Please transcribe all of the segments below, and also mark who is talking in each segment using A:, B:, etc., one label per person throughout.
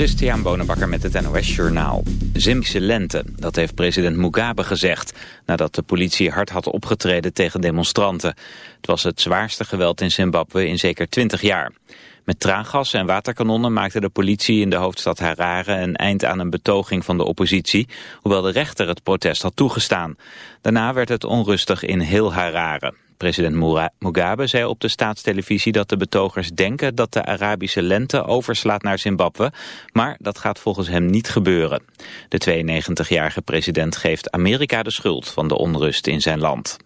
A: Christian Bonenbakker met het NOS Journaal. Zimbabwe lente, dat heeft president Mugabe gezegd... nadat de politie hard had opgetreden tegen demonstranten. Het was het zwaarste geweld in Zimbabwe in zeker twintig jaar. Met traangas en waterkanonnen maakte de politie in de hoofdstad Harare... een eind aan een betoging van de oppositie... hoewel de rechter het protest had toegestaan. Daarna werd het onrustig in heel Harare. President Mugabe zei op de staatstelevisie dat de betogers denken dat de Arabische lente overslaat naar Zimbabwe, maar dat gaat volgens hem niet gebeuren. De 92-jarige president geeft Amerika de schuld van de onrust in zijn land.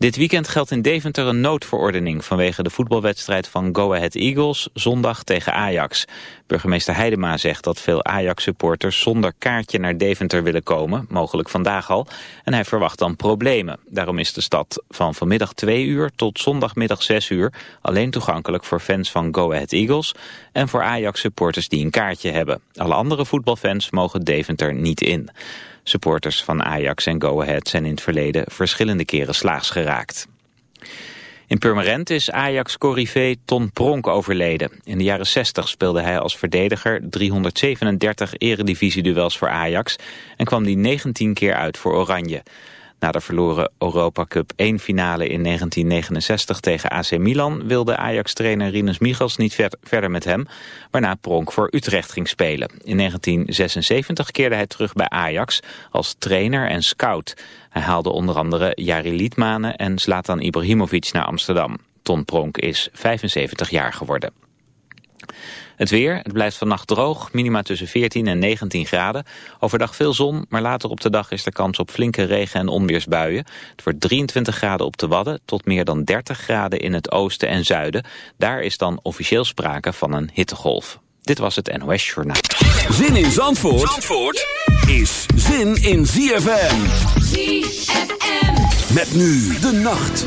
A: Dit weekend geldt in Deventer een noodverordening vanwege de voetbalwedstrijd van Go Ahead Eagles zondag tegen Ajax. Burgemeester Heidema zegt dat veel Ajax-supporters zonder kaartje naar Deventer willen komen, mogelijk vandaag al. En hij verwacht dan problemen. Daarom is de stad van vanmiddag 2 uur tot zondagmiddag 6 uur alleen toegankelijk voor fans van Go Ahead Eagles en voor Ajax-supporters die een kaartje hebben. Alle andere voetbalfans mogen Deventer niet in. Supporters van Ajax en Go Ahead zijn in het verleden verschillende keren slaags geraakt. In Purmerend is Ajax-corrivé Ton Pronk overleden. In de jaren 60 speelde hij als verdediger 337 eredivisie-duels voor Ajax... en kwam die 19 keer uit voor Oranje. Na de verloren Europa Cup 1 finale in 1969 tegen AC Milan wilde Ajax-trainer Rinus Michels niet verder met hem, waarna Pronk voor Utrecht ging spelen. In 1976 keerde hij terug bij Ajax als trainer en scout. Hij haalde onder andere Jari Liedmanen en Zlatan Ibrahimovic naar Amsterdam. Ton Pronk is 75 jaar geworden. Het weer, het blijft vannacht droog, minima tussen 14 en 19 graden. Overdag veel zon, maar later op de dag is er kans op flinke regen- en onweersbuien. Het wordt 23 graden op de Wadden tot meer dan 30 graden in het oosten en zuiden. Daar is dan officieel sprake van een hittegolf. Dit was het NOS Journaal.
B: Zin in Zandvoort, Zandvoort is zin in ZFM. ZFM. Met nu de nacht.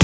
C: Da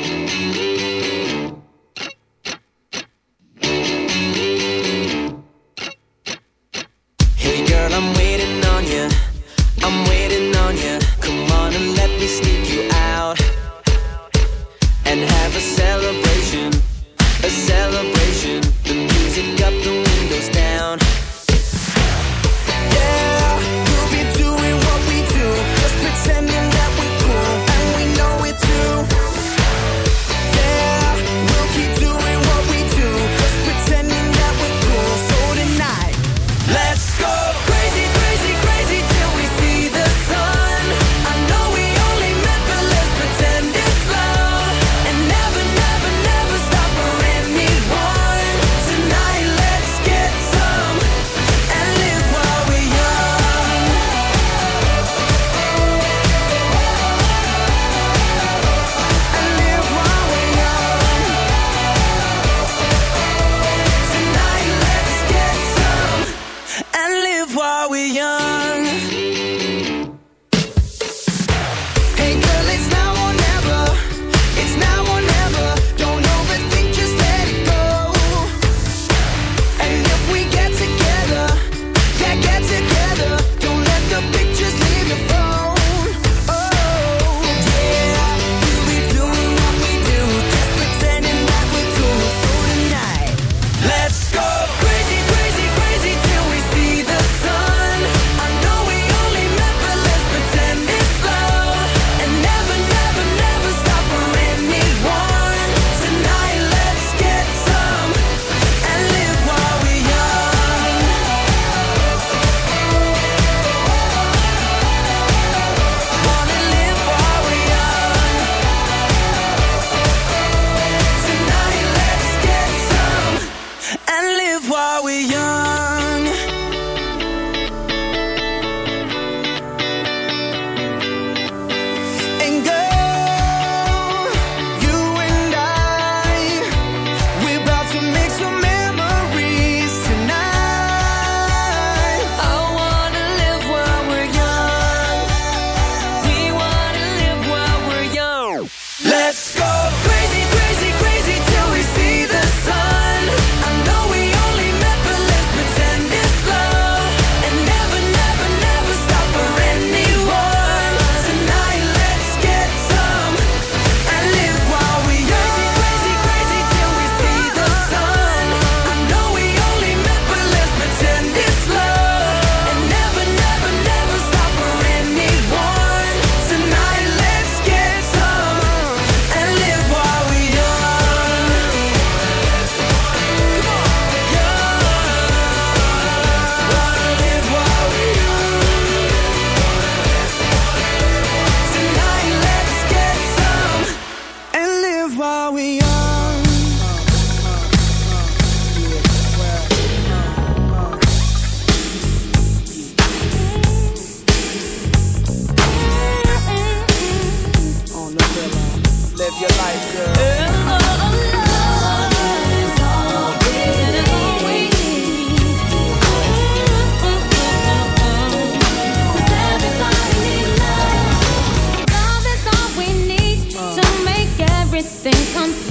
C: think I'm.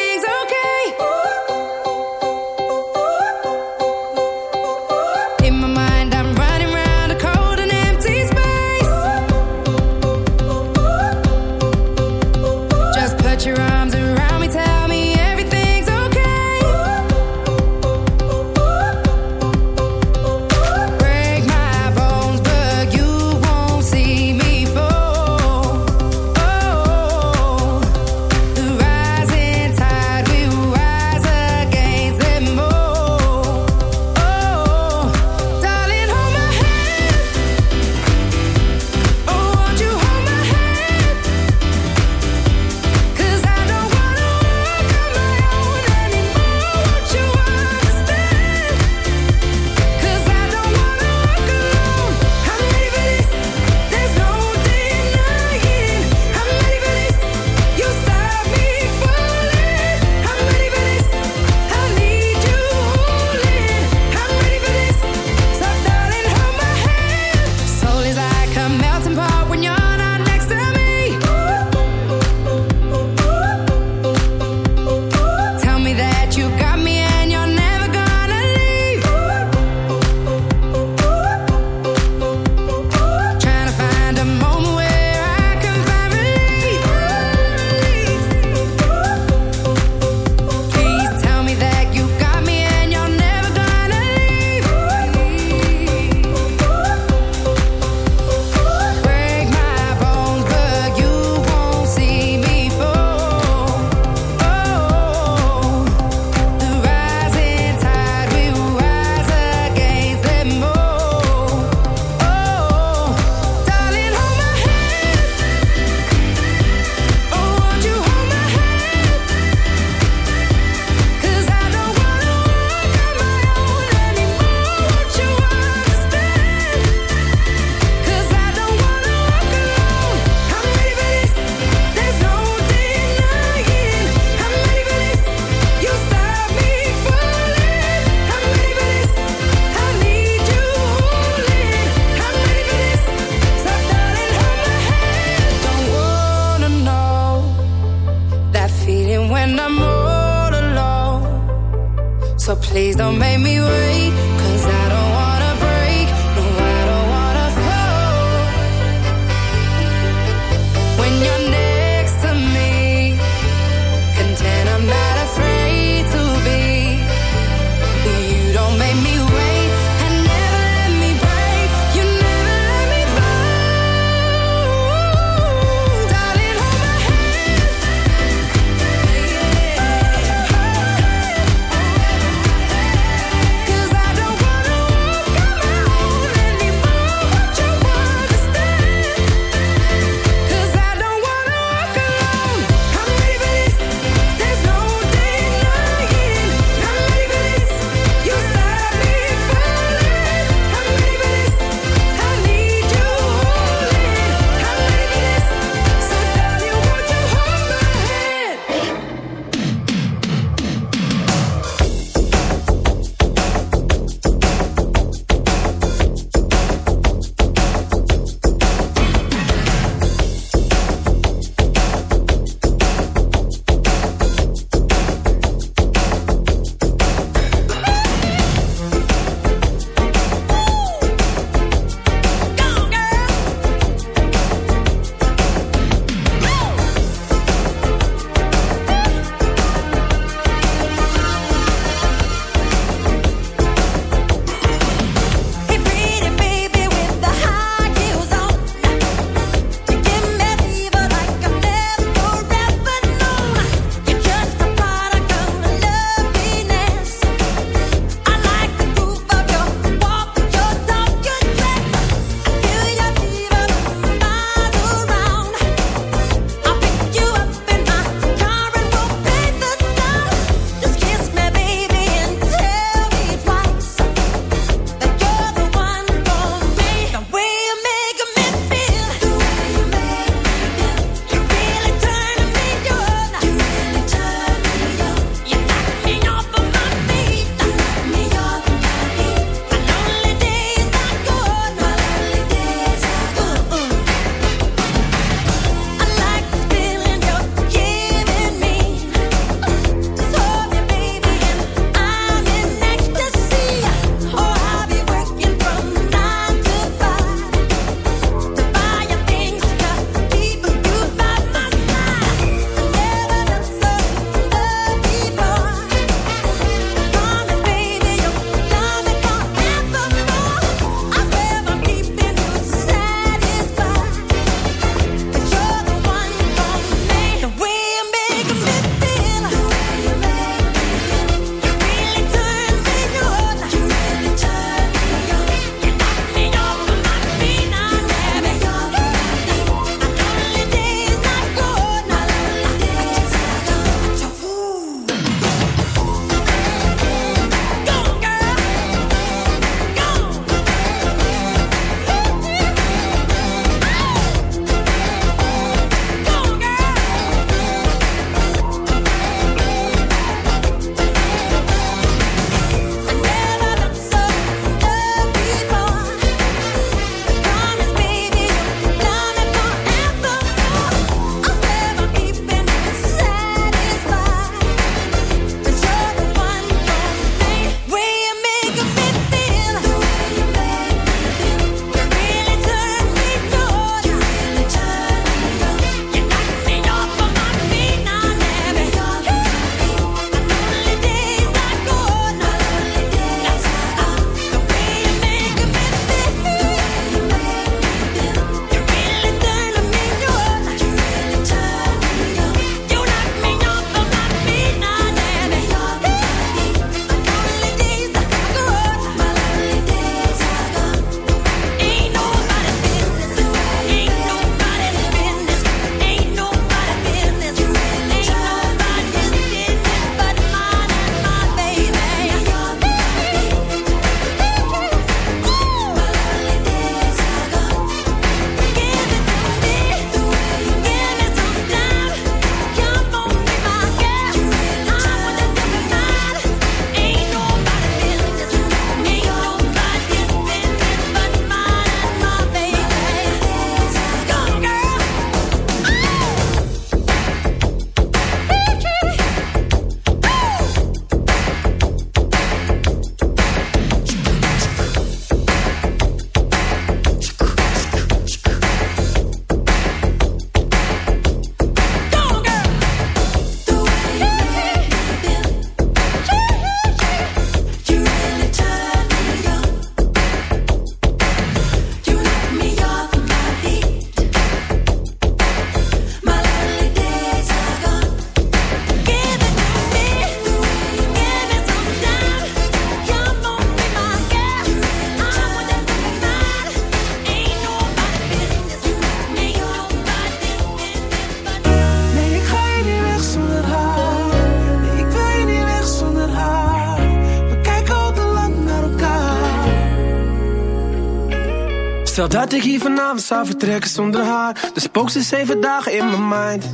B: Stel dat ik hier vanavond zou vertrekken zonder haar. De spook ze zeven dagen in mijn mind.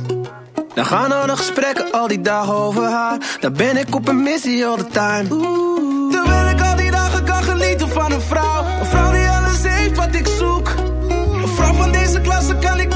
B: Dan gaan al de gesprekken al die dagen over haar. Dan ben ik op een missie all the time. Toen Terwijl ik al die dagen kan genieten van een vrouw. Een vrouw die alles heeft wat ik zoek. Een vrouw van deze klasse kan ik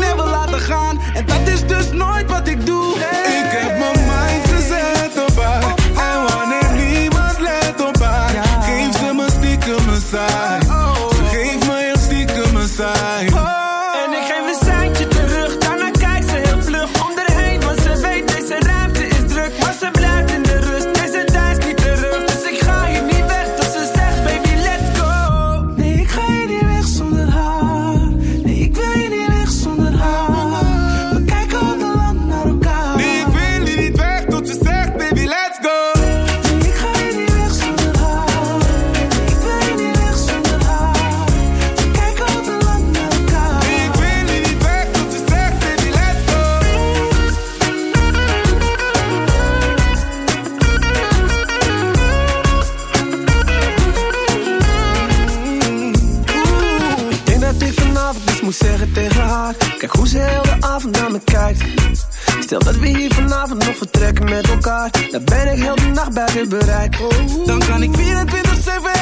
B: buiten bereik. Dan kan ik 24-7